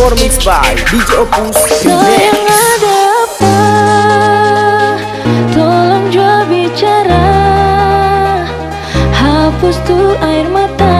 performance by DJ Opus Remix ada apa? Tolong jual bicara. Hapus tuh air mata.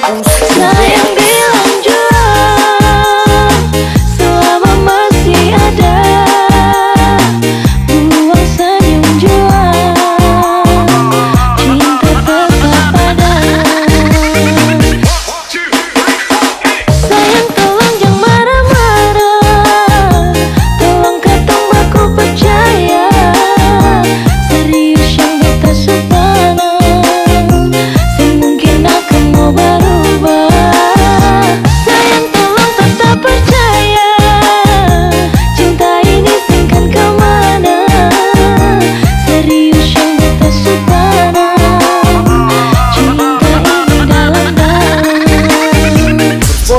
pulso.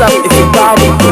up if you borrow